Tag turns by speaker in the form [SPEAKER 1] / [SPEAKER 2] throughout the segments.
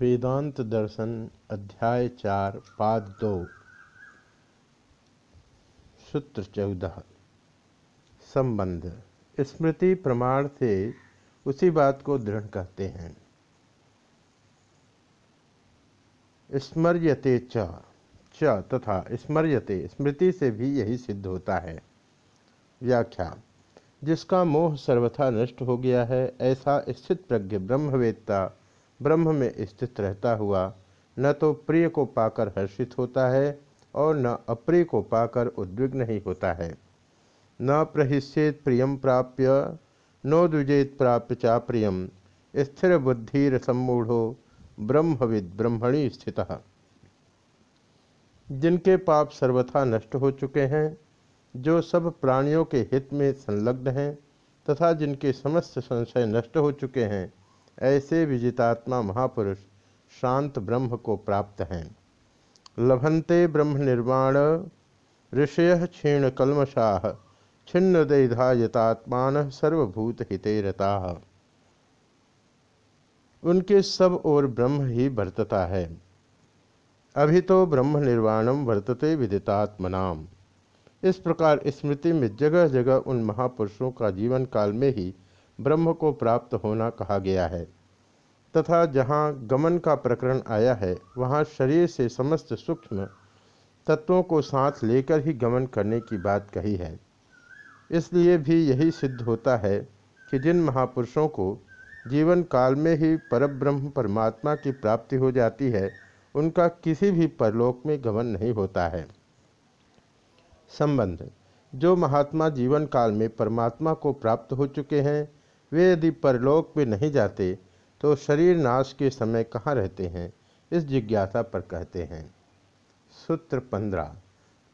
[SPEAKER 1] वेदांत दर्शन, अध्याय चार, पाद दो। सूत्र चौदह। संबंध। स्मृति प्रमाण से उसी बात को दृढ़ कहते हैं। स्मर्यते च। च तथा स्मर्यते। स्मृति से भी यही सिद्ध होता है। व्याख्या। जिसका मोह सर्वथा नष्ट हो गया है, ऐसा स्थित प्रज्ञ ब्रह्मवेत्ता ब्रह्म में स्थित रहता हुआ न तो प्रिय को पाकर हर्षित होता है और न अप्रिय को पाकर उद्विग्न ही होता है। न प्रहिष्येत प्रियम प्राप्य, नो द्विजेत प्राप्य चा प्रियम स्थिर बुद्धिर सम्मूढ़ो, ब्रह्मविद ब्रह्मणी स्थित। जिनके पाप सर्वथा नष्ट हो चुके हैं, जो सब प्राणियों के हित में संलग्न हैं, तथा जिनके समस्त संशय नष्ट हो चुके हैं ऐसे विजितात्मा महापुरुष शांत ब्रह्म को प्राप्त हैं। लभंते ब्रह्म निर्माण ऋषय क्षीण कलमशाह छिन्न दैधायतात्मान सर्वभूत हिते रता उनके सब ओर ब्रह्म ही वर्तता है। अभी तो ब्रह्म निर्वाणम वर्तते विदितात्मनाम। इस प्रकार स्मृति में जगह जगह उन महापुरुषों का जीवन काल में ही ब्रह्म को प्राप्त होना कहा गया है। तथा जहाँ गमन का प्रकरण आया है, वहाँ शरीर से समस्त सूक्ष्म तत्वों को साथ लेकर ही गमन करने की बात कही है। इसलिए भी यही सिद्ध होता है कि जिन महापुरुषों को जीवन काल में ही परब्रह्म परमात्मा की प्राप्ति हो जाती है, उनका किसी भी परलोक में गमन नहीं होता है। संबंध। जो महात्मा जीवन काल में परमात्मा को प्राप्त हो चुके हैं, वे यदि परलोक में नहीं जाते तो शरीर नाश के समय कहाँ रहते हैं? इस जिज्ञासा पर कहते हैं। सूत्र पंद्रह।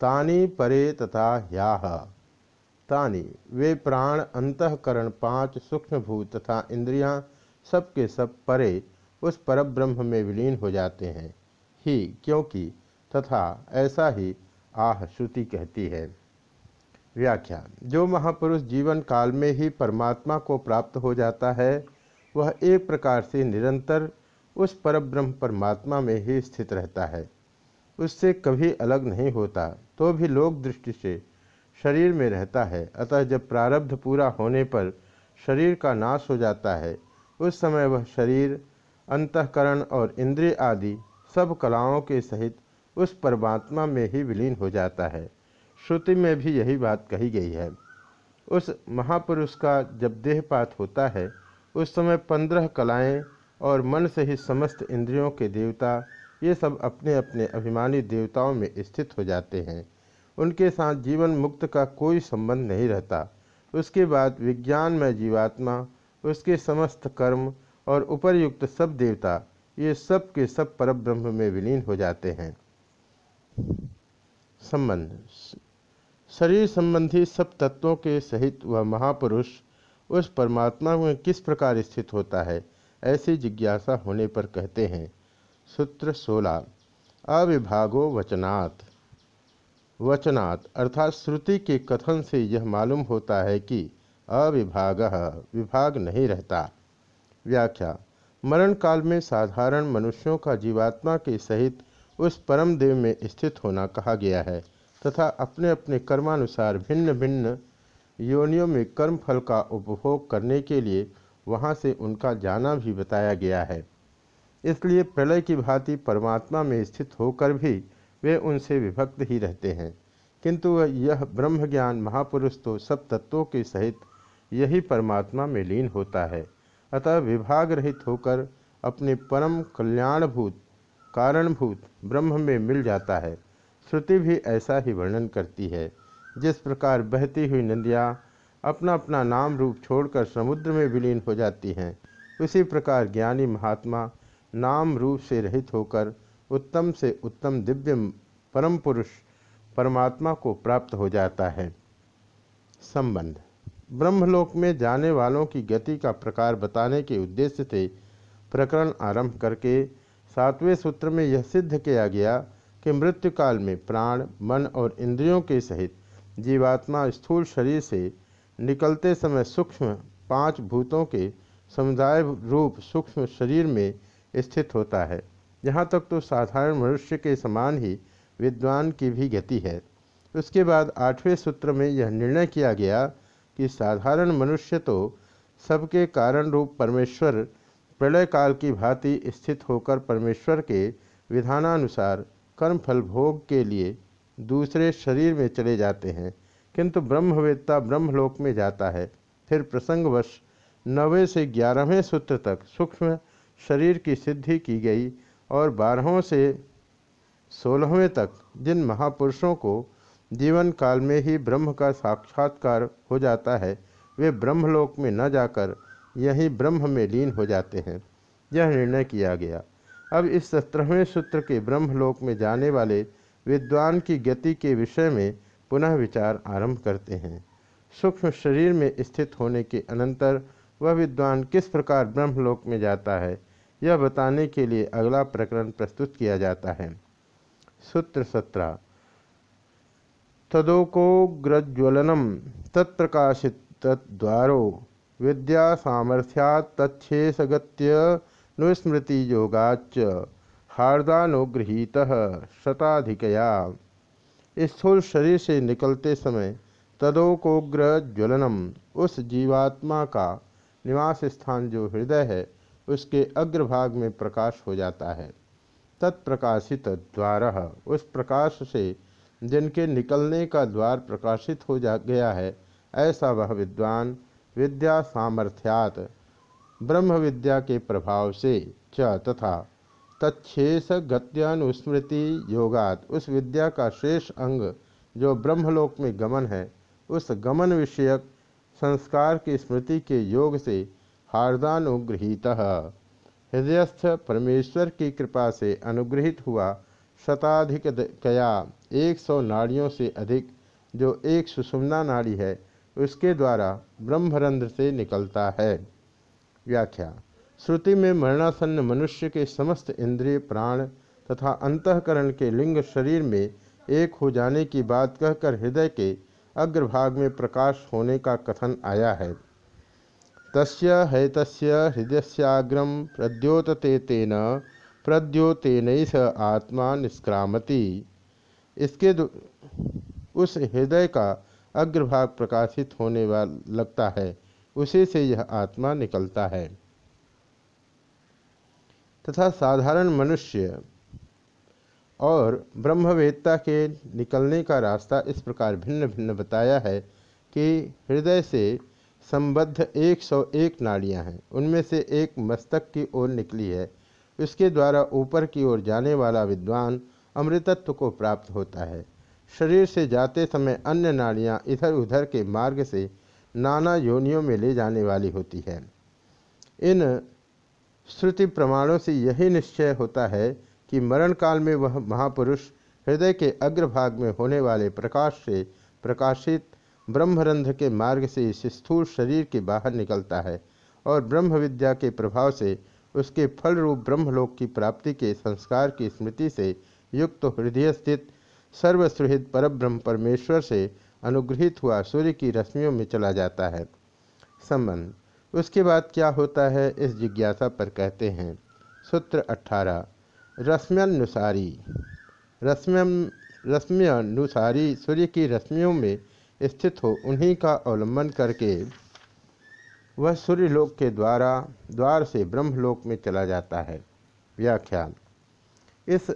[SPEAKER 1] तानी परे तथा ह्याह। तानी, वे प्राण, अंतकरण, पाँच, सूक्ष्मभूत तथा इंद्रियाँ सबके सब परे, उस परब्रह्म में विलीन हो जाते हैं। ही, क्योंकि, तथा, ऐसा ही, आह, श्रुति कहती है। व्याख्या, जो महापुरुष जीवन काल में ही परमात्मा को प्राप्त हो जाता है वह एक प्रकार से निरंतर उस परब्रह्म परमात्मा में ही स्थित रहता है। उससे कभी अलग नहीं होता तो भी लोक दृष्टि से शरीर में रहता है। अतः जब प्रारब्ध पूरा होने पर शरीर का नाश हो जाता है, उस समय वह शरीर, अंतकरण और इंद्रिय आदि सब कलाओं के सहित उस परमात्मा में ही विलीन हो जाता है। श्रुति में भी यही बात कही गई है। उस महापुरुष का जब देहपात होता है उस समय पंद्रह कलाएँ और मन से ही समस्त इंद्रियों के देवता, ये सब अपने अपने अभिमानी देवताओं में स्थित हो जाते हैं। उनके साथ जीवन मुक्त का कोई संबंध नहीं रहता। उसके बाद विज्ञान में जीवात्मा, उसके समस्त कर्म और उपरयुक्त सब देवता, ये सब के सब परब्रह्म में विलीन हो जाते हैं। संबंध। शरीर संबंधी सब तत्वों के सहित वह महापुरुष उस परमात्मा में किस प्रकार स्थित होता है? ऐसी जिज्ञासा होने पर कहते हैं, सूत्र सोलह, अविभागो वचनात्। वचनात् अर्थात श्रुति के कथन से यह मालूम होता है कि अविभाग विभाग नहीं रहता। व्याख्या, मरण काल में साधारण मनुष्यों का जीवात्मा के सहित उस परम देव में स्थित होना कहा गया है तथा अपने अपने कर्मानुसार भिन्न भिन्न योनियों में कर्म फल का उपभोग करने के लिए वहाँ से उनका जाना भी बताया गया है। इसलिए प्रलय की भांति परमात्मा में स्थित होकर भी वे उनसे विभक्त ही रहते हैं। किंतु यह ब्रह्म ज्ञान महापुरुष तो सब तत्वों के सहित यही परमात्मा में लीन होता है। अतः विभाग रहित होकर अपने परम कल्याणभूत, कारणभूत ब्रह्म में मिल जाता है। श्रुति भी ऐसा ही वर्णन करती है। जिस प्रकार बहती हुई नदियाँ अपना अपना नाम रूप छोड़कर समुद्र में विलीन हो जाती हैं, उसी प्रकार ज्ञानी महात्मा नाम रूप से रहित होकर उत्तम से उत्तम दिव्य परम पुरुष परमात्मा को प्राप्त हो जाता है। संबंध। ब्रह्मलोक में जाने वालों की गति का प्रकार बताने के उद्देश्य से प्रकरण आरंभ करके सातवें सूत्र में यह सिद्ध किया गया कि मृत्यु काल में प्राण, मन और इंद्रियों के सहित जीवात्मा स्थूल शरीर से निकलते समय सूक्ष्म पाँच भूतों के समुदाय रूप सूक्ष्म शरीर में स्थित होता है। यहाँ तक तो साधारण मनुष्य के समान ही विद्वान की भी गति है। उसके बाद आठवें सूत्र में यह निर्णय किया गया कि साधारण मनुष्य तो सबके कारण रूप परमेश्वर, प्रलय काल की भांति स्थित होकर परमेश्वर के विधानानुसार कर्मफल भोग के लिए दूसरे शरीर में चले जाते हैं। किंतु ब्रह्मवेत्ता ब्रह्मलोक में जाता है। फिर प्रसंगवश नवे से ग्यारहवें सूत्र तक सूक्ष्म शरीर की सिद्धि की गई और बारहों से सोलहवें तक जिन महापुरुषों को जीवन काल में ही ब्रह्म का साक्षात्कार हो जाता है, वे ब्रह्मलोक में न जाकर यही ब्रह्म में लीन हो जाते हैं। यह निर्णय किया गया। अब इस सत्रहवें सूत्र के ब्रह्मलोक में जाने वाले विद्वान की गति के विषय में पुनः विचार आरंभ करते हैं। सूक्ष्म शरीर में स्थित होने के अनंतर वह विद्वान किस प्रकार ब्रह्मलोक में जाता है, यह बताने के लिए अगला प्रकरण प्रस्तुत किया जाता है। सूत्र सत्रह। तदोकोग्रज्वलनम तत्प्रकाशित तद्वारो विद्या सामर्थ्या तत्ेषगत्य नुस्मृति योगाच हार्दानुगृहीत शताधिकया। स्थूल शरीर से निकलते समय तदोकोग्र ज्वलनम, उस जीवात्मा का निवास स्थान जो हृदय है, उसके अग्रभाग में प्रकाश हो जाता है। तत्प्रकाशित द्वार, उस प्रकाश से जिनके निकलने का द्वार प्रकाशित हो जा गया है, ऐसा वह विद्वान विद्या सामर्थ्यात ब्रह्म विद्या के प्रभाव से, च तथा तत्शेष गत्यानुस्मृति योगात। उस विद्या का शेष अंग, जो ब्रह्मलोक में गमन है, उस गमन विषयक संस्कार की स्मृति के योग से हार्दानुगृहित। हृदयस्थ परमेश्वर की कृपा से अनुग्रहित हुआ शताधिक कया एक सौ नाड़ियों से अधिक, जो एक सुषुम्ना नाड़ी है, उसके द्वारा ब्रह्मरंध्र से निकलता है। व्याख्या। श्रुति में मरणासन्न मनुष्य के समस्त इंद्रिय प्राण तथा अंतकरण के लिंग शरीर में एक हो जाने की बात कहकर हृदय के अग्रभाग में प्रकाश होने का कथन आया है। तस्य हैतस्य हृदयस्याग्रम प्रद्योतते तेन प्रद्योतेन स आत्मा निष्क्रामती। इसके उस हृदय का अग्रभाग प्रकाशित होने वाला लगता है, उसी से यह आत्मा निकलता है। तथा साधारण मनुष्य और ब्रह्मवेत्ता के निकलने का रास्ता इस प्रकार भिन्न भिन्न बताया है कि हृदय से संबद्ध 101 नाड़ियाँ हैं। उनमें से एक मस्तक की ओर निकली है। उसके द्वारा ऊपर की ओर जाने वाला विद्वान अमृतत्व को प्राप्त होता है। शरीर से जाते समय अन्य नाड़ियाँ इधर उधर के मार्ग से नाना योनियों में ले जाने वाली होती है। इन श्रुति प्रमाणों से यही निश्चय होता है कि मरण काल में वह महापुरुष हृदय के अग्रभाग में होने वाले प्रकाश से प्रकाशित ब्रह्मरंध्र के मार्ग से इस स्थूल शरीर के बाहर निकलता है और ब्रह्म विद्या के प्रभाव से उसके फल रूप ब्रह्मलोक की प्राप्ति के संस्कार की स्मृति से युक्त तो हृदय स्थित सर्वसुहृद परब्रह्म परमेश्वर से अनुग्रहित हुआ सूर्य की रश्मियों में चला जाता है। संबंध उसके बाद क्या होता है? इस जिज्ञासा पर कहते हैं। सूत्र अठारह रश्म्यनुसारी रश्म्यम रश्म्यनुसारी सूर्य की रश्मियों में स्थित हो, उन्हीं का अवलंबन करके वह सूर्यलोक के द्वारा, द्वार से ब्रह्मलोक में चला जाता है। व्याख्या इस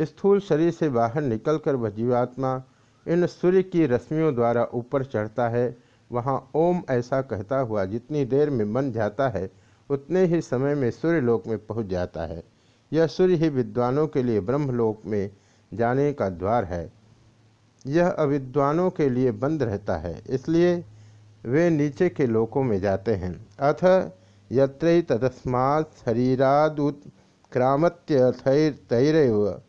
[SPEAKER 1] स्थूल शरीर से बाहर निकलकर वह जीवात्मा इन सूर्य की रश्मियों द्वारा ऊपर चढ़ता है वहाँ ओम ऐसा कहता हुआ जितनी देर में मन जाता है, उतने ही समय में सूर्यलोक में पहुँच जाता है। यह सूर्य ही विद्वानों के लिए ब्रह्मलोक में जाने का द्वार है। यह अविद्वानों के लिए बंद रहता है, इसलिए वे नीचे के लोकों में जाते हैं। अथ यत्र तस्मात् शरीरादुत्क्रामत्यथैरैव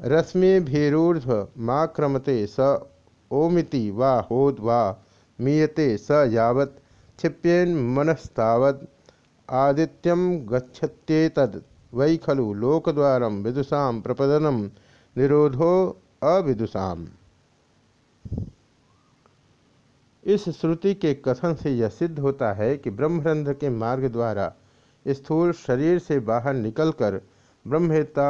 [SPEAKER 1] रश्मिभिरूर्ध्व मा क्रमते स ओमिति वा होद वा मीयते स यावत् क्षिप्येन मनस्तावत्। आदित्यम गच्छत्येतद् वै खलु लोकद्वार विदुषा प्रपदनम निरोधो अविदुषाम। इस श्रुति के कथन से यह सिद्ध होता है कि ब्रह्मरंध्र के मार्ग द्वारा स्थूल शरीर से बाहर निकलकर ब्रह्मता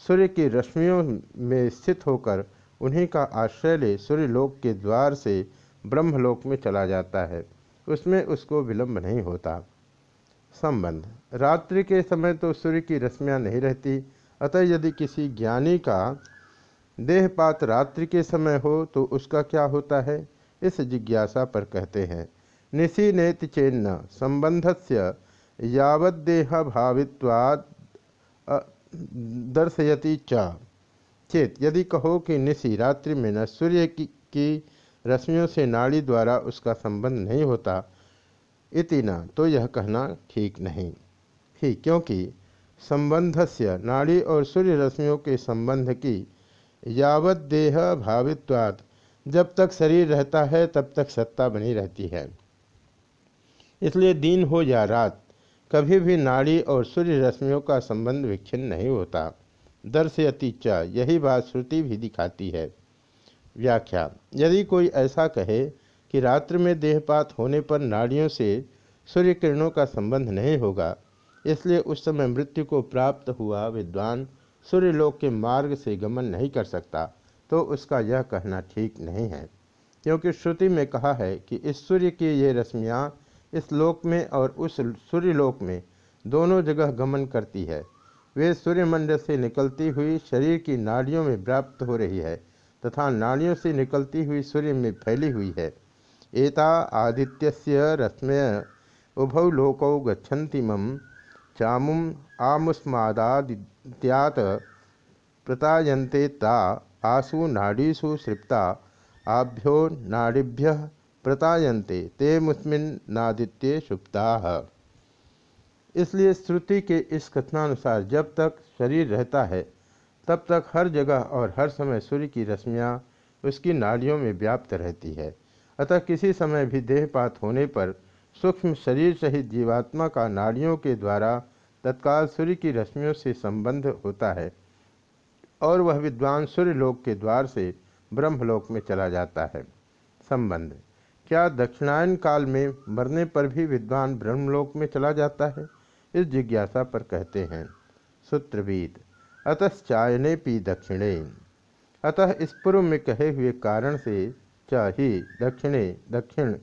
[SPEAKER 1] सूर्य की रश्मियों में स्थित होकर उन्हीं का आश्रय ले सूर्यलोक के द्वार से ब्रह्मलोक में चला जाता है उसमें उसको विलंब नहीं होता। संबंध रात्रि के समय तो सूर्य की रश्मियाँ नहीं रहती अतः यदि किसी ज्ञानी का देहपात रात्रि के समय हो तो उसका क्या होता है? इस जिज्ञासा पर कहते हैं निशि नेत चेन्न संबंध से यावदेह भावित्वाद दर्शयति चेत यदि कहो कि निशि रात्रि में न सूर्य की, की रश्मियों से नाड़ी द्वारा उसका संबंध नहीं होता, इति तो यह कहना ठीक नहीं। ही, क्योंकि संबंधस्य नाड़ी और सूर्य रश्मियों के संबंध की यावत देह भावित्वात्, जब तक शरीर रहता है, तब तक सत्ता बनी रहती है। इसलिए दिन हो या रात, कभी भी नाड़ी और सूर्य रश्मियों का संबंध विच्छिन्न नहीं होता। दर्शयति च, यही बात श्रुति भी दिखाती है। व्याख्या। यदि कोई ऐसा कहे कि रात्र में देहपात होने पर नाड़ियों से सूर्य किरणों का संबंध नहीं होगा, इसलिए उस समय मृत्यु को प्राप्त हुआ विद्वान सूर्यलोक के मार्ग से गमन नहीं कर सकता तो उसका यह कहना ठीक नहीं है। क्योंकि श्रुति में कहा है कि इस सूर्य की ये रश्मियाँ इस लोक में और उस सूर्यलोक में दोनों जगह गमन करती है। वे सूर्यमंडल से निकलती हुई शरीर की नाड़ियों में प्राप्त हो रही है। तथा नाड़ियों से निकलती हुई सूर्य में फैली हुई है। एता आदित्यस्य रश्मय उभौ लोकौ गच्छन्ति मम। चामुम आमुस्मादादित्यात प्रतायन्ते ता आसु नाड़ीसु सृप्ता आभ्यो नाड़ीभ्य प्रतायन्ते ते मुस्मिन्नादित्ये सुप्ता। इसलिए श्रुति के इस कथनानुसार जब तक शरीर रहता है तब तक हर जगह और हर समय सूर्य की रश्मियाँ उसकी नाड़ियों में व्याप्त रहती है। अतः किसी समय भी देहपात होने पर सूक्ष्म शरीर सहित जीवात्मा का नाड़ियों के द्वारा तत्काल सूर्य की रश्मियों से संबंध होता है और वह विद्वान सूर्यलोक के द्वार से ब्रह्मलोक में चला जाता है। संबंध। क्या दक्षिणायन काल में मरने पर भी विद्वान ब्रह्मलोक में चला जाता है? इस जिज्ञासा पर कहते हैं। सूत्रवीद। अतश्चायने पी दक्षिणे। अतः इस पूर्व में कहे हुए कारण से चाही दक्षिणे, दक्षिण,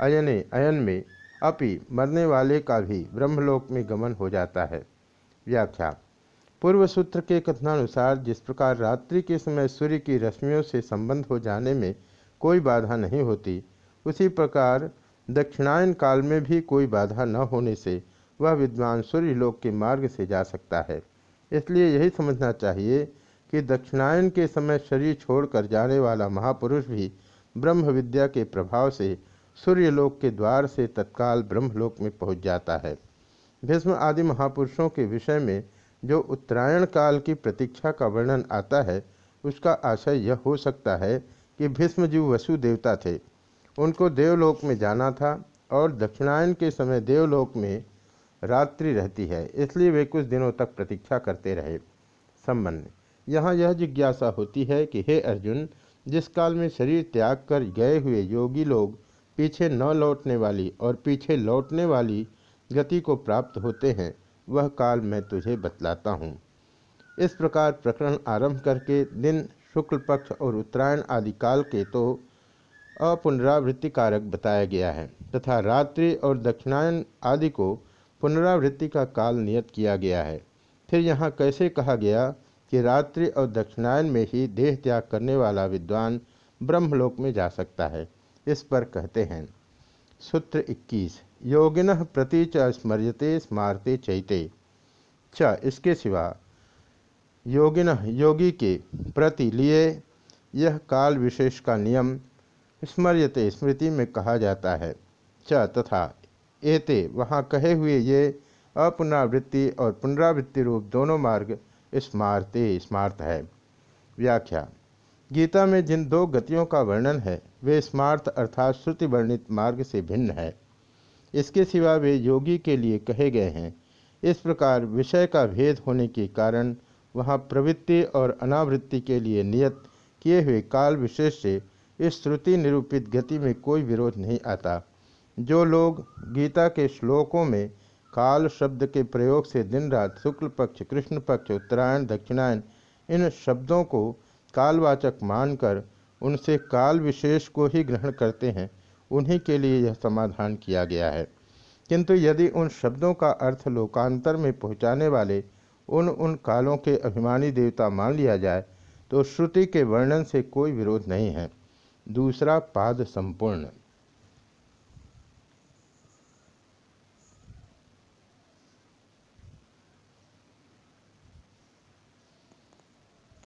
[SPEAKER 1] अयने, अयन में अपि मरने वाले का भी ब्रह्मलोक में गमन हो जाता है। व्याख्या। पूर्व सूत्र के कथनानुसार जिस प्रकार रात्रि के समय सूर्य की रश्मियों से संबंध हो जाने में कोई बाधा नहीं होती, उसी प्रकार दक्षिणायन काल में भी कोई बाधा न होने से वह विद्वान सूर्य लोक के मार्ग से जा सकता है। इसलिए यही समझना चाहिए कि दक्षिणायन के समय शरीर छोड़कर जाने वाला महापुरुष भी ब्रह्म विद्या के प्रभाव से सूर्यलोक के द्वार से तत्काल ब्रह्मलोक में पहुँच जाता है। भीष्म आदि महापुरुषों के विषय में जो उत्तरायण काल की प्रतीक्षा का वर्णन आता है, उसका आशय यह हो सकता है कि भीष्मजीव वसु देवता थे। उनको देवलोक में जाना था और दक्षिणायन के समय देवलोक में रात्रि रहती है, इसलिए वे कुछ दिनों तक प्रतीक्षा करते रहे। संबंध यहाँ यह जिज्ञासा होती है कि हे अर्जुन, जिस काल में शरीर त्याग कर गए हुए योगी लोग पीछे न लौटने वाली और पीछे लौटने वाली गति को प्राप्त होते हैं, वह काल मैं तुझे बतलाता हूँ। इस प्रकार प्रकरण आरंभ करके दिन, शुक्ल पक्ष और उत्तरायण आदि काल के तो अपुनरावृत्ति कारक बताया गया है, तथा रात्रि और दक्षिणायन आदि को पुनरावृत्ति का काल नियत किया गया है। फिर यहाँ कैसे कहा गया कि रात्रि और दक्षिणायन में ही देह त्याग करने वाला विद्वान ब्रह्मलोक में जा सकता है? इस पर कहते हैं। सूत्र 21 योगिन प्रति च स्मर्यते स्मारते चैते। च, इसके सिवा योगिन योगी के प्रति लिए यह काल विशेष का नियम स्मर्यते स्मृति में कहा जाता है। च, तथा एते। वहाँ कहे हुए ये अपुनरावृत्ति और पुनरावृत्ति रूप दोनों मार्ग स्मारते स्मार्त है। व्याख्या, गीता में जिन दो गतियों का वर्णन है, वे स्मार्थ अर्थात श्रुति वर्णित मार्ग से भिन्न है। इसके सिवा वे योगी के लिए कहे गए हैं। इस प्रकार विषय का भेद होने के कारण वहाँ प्रवृत्ति और अनावृत्ति के लिए नियत किए हुए काल विशेष से इस श्रुति निरूपित गति में कोई विरोध नहीं आता। जो लोग गीता के श्लोकों में काल शब्द के प्रयोग से दिन रात शुक्ल पक्ष, कृष्ण पक्ष, उत्तरायण, दक्षिणायन, इन शब्दों को कालवाचक मानकर उनसे काल विशेष को ही ग्रहण करते हैं, उन्हीं के लिए यह समाधान किया गया है। किंतु यदि उन शब्दों का अर्थ लोकांतर में पहुँचाने वाले उन उन कालों के अभिमानी देवता मान लिया जाए तो श्रुति के वर्णन से कोई विरोध नहीं है। दूसरा पाद संपूर्ण।